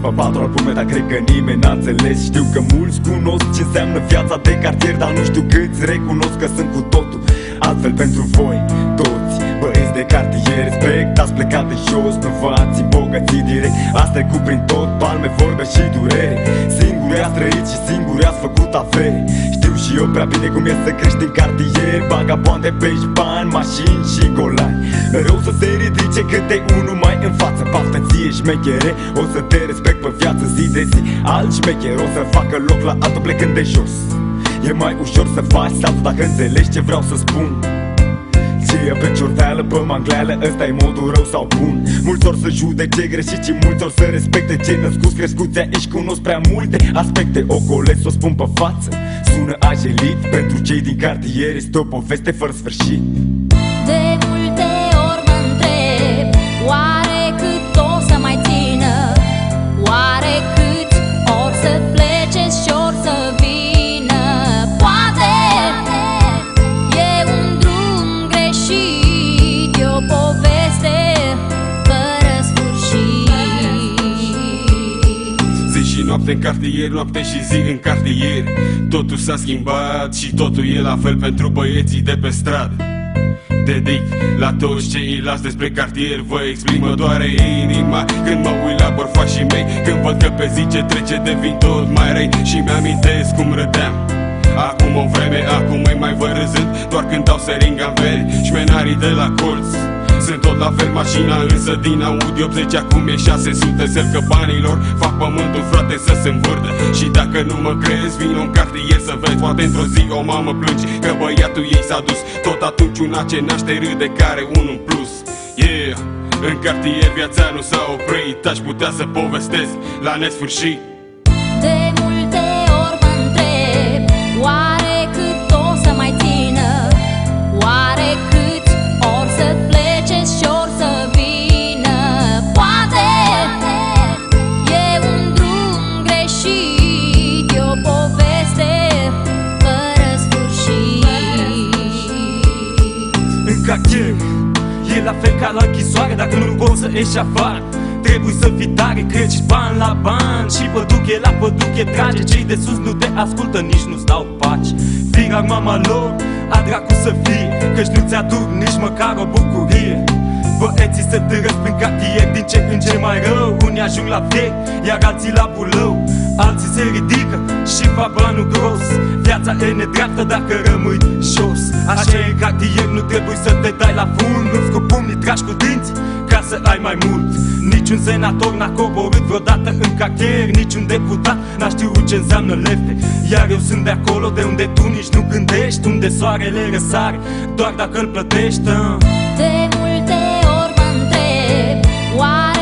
patru albume, dar cred că nimeni n-a înțeles. Știu că mulți cunosc ce înseamnă viața de cartier Dar nu știu câți recunosc că sunt cu totul Altfel pentru voi, toți Băieți de cartier, respect, ați plecat de jos Nu v-ați îmbogățit direct. Ați trecut prin tot, palme, vorbe și durere Singuri ați trăit și singuri ați făcut afere Știu și eu prea bine cum e să crești în cartier. Vagabonde, pești, bani, mașini și golani. Mereu să se ridice câte unul mai în față. Baftă ție șmechere, o să te respect pe viață zi de zi. Alt șmecher o să facă loc la altul plecând de jos. E mai ușor să faci saltul dacă înțelegi ce vreau să spun ce e pe ciordeală, pe mangleală Ăsta e modul rău sau bun. Mulți ori să judece greșit și mulți ori să respecte. Cei născuți crescuți aici cunosc prea multe aspecte. Ocolesc să o spun pe față Sună ajelit. Pentru cei din cartier Este o poveste fără sfârșit noapte în cartier, noapte și zi în cartier. Totul s-a schimbat și totul e la fel pentru băieții de pe stradă. Dedic la toți cei las despre cartier Vă explic, mă doare inima. Când mă uit la bărfașii mei Când văd că pe zi ce trece devin tot mai răi. Și mi-amintesc cum râdeam. Acum o vreme, acum îi mai văd râzând Doar când dau seringa în veri Șmenarii de la colț sunt tot la fel mașina însă din Audi 80 acum e 600 Sel că banilor fac pământul frate să se învârte Și dacă nu mă crezi vin în cartier să vezi. Poate într-o zi o mamă plânge că băiatul ei s-a dus. Tot atunci una ce naște râde care unul în plus. Yeah în cartier viața nu s-a oprit Aș putea să povestesc la nesfârșit sfârșit în cartier E la fel ca la închisoare Dacă nu poți să ieși afară. Trebuie să fii tare, creci bani la bani. Și păduche la păduche trage Cei de sus nu te ascultă, nici nu-ți dau paci Firar mama lor, a dracu să fie Căci nu ți-aduc nici măcar o bucurie. Băieții se târăsc prin cartier din ce în ce mai rău. Unii ajung la vechi, iar alții la bulău Alții se ridică și fac banul gros. Viața e nedreaptă dacă rămâi jos. Așa e în cartier, nu trebuie să te dai la fund. Nu-ți cu pumnii tragi cu dinți ca să ai mai mult. Niciun senator n-a coborât vreodată în cartier Niciun deputat n-a știut ce înseamnă lefte. Iar eu sunt de acolo de unde tu nici nu gândești Unde soarele răsare doar dacă îl plătești uh. De multe ori mă întreb Oare